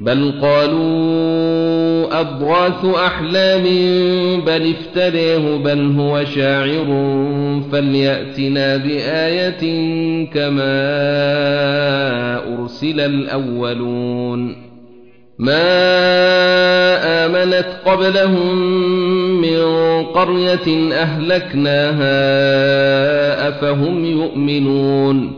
بل قالوا أضغاث أحلام بل افتريه بل هو شاعر فليأتنا بآية كما أرسل الأولون ما آمنت قبلهم من قرية أهلكناها أفهم يؤمنون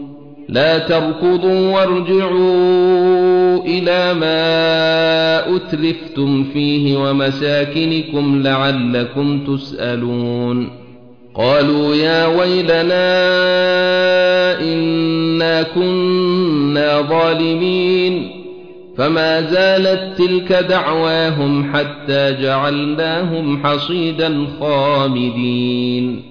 لا تركضوا وارجعوا إلى ما أتلفتم فيه ومساكنكم لعلكم تسألون. قالوا يا ويلنا إنا كنا ظالمين. فما زالت تلك دعواهم حتى جعلناهم حصيدا خامدين.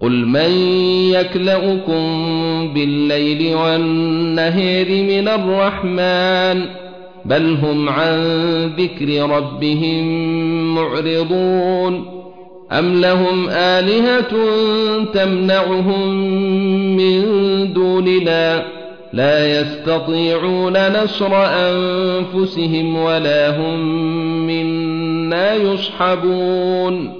قل من يكلاكم بالليل والنهير من الرحمن بل هم عن ذكر ربهم معرضون ام لهم الهه تمنعهم من دوننا لا يستطيعون نصر انفسهم ولا هم منا يصحبون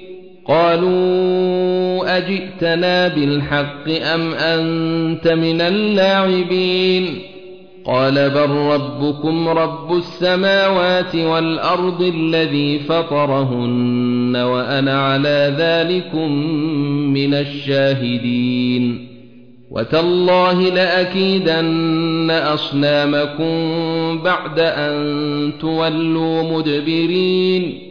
قالوا أجئتنا بالحق أم أنت من اللاعبين قال بل ربكم رب السماوات والأرض الذي فطرهن وأنا على ذلكم من الشاهدين وتالله لأكيدن أصنامكم بعد أن تولوا مدبرين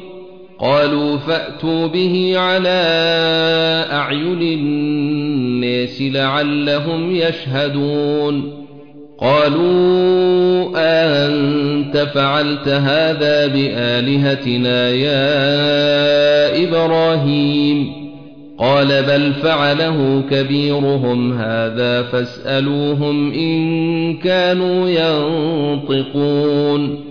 قالوا فأتوا به على أعين الناس لعلهم يشهدون. قالوا أنت فعلت هذا بآلهتنا يا إبراهيم؟ قال بل فعله كبيرهم هذا فاسألوهم إن كانوا ينطقون.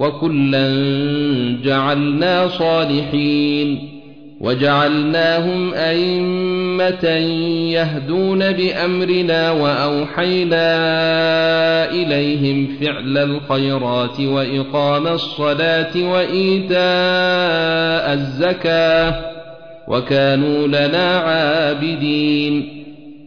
وكلا جعلنا صالحين وجعلناهم ائمه يهدون بامرنا واوحينا اليهم فعل الخيرات واقام الصلاه وايتاء الزكاه وكانوا لنا عابدين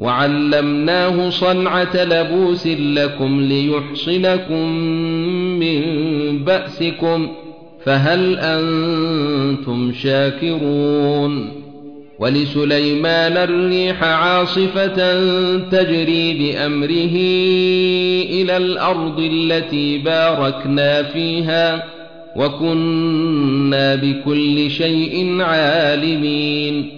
وعلمناه صنعة لبوس لكم ليحصنكم من بأسكم فهل أنتم شاكرون ولسليمان الريح عاصفة تجري بأمره إلى الأرض التي باركنا فيها وكنا بكل شيء عالمين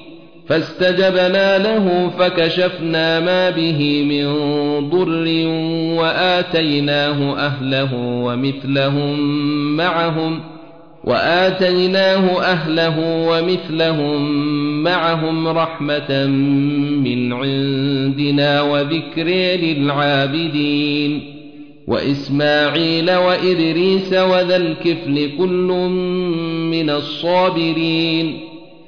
فاستجبنا له فكشفنا ما به من ضر وآتيناه أهله ومثلهم معهم وآتيناه أهله ومثلهم معهم رحمة من عندنا وذكر للعابدين وإسماعيل وإدريس وذا الكفل كل من الصابرين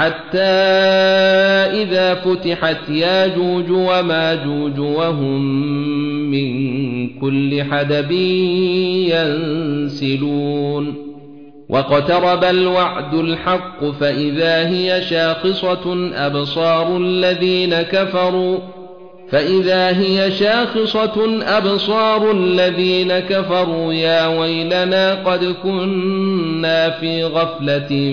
حتى إذا فتحت ياجوج وماجوج وهم من كل حدب ينسلون. واقترب الوعد الحق فإذا هي شاخصة أبصار الذين كفروا فإذا هي شاخصة أبصار الذين كفروا يا ويلنا قد كنا في غفلة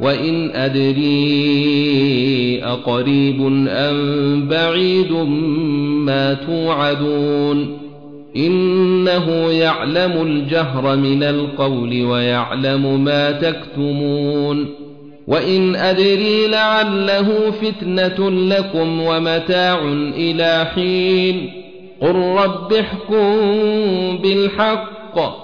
وان ادري اقريب ام بعيد ما توعدون انه يعلم الجهر من القول ويعلم ما تكتمون وان ادري لعله فتنه لكم ومتاع إلى حين قل رب احكم بالحق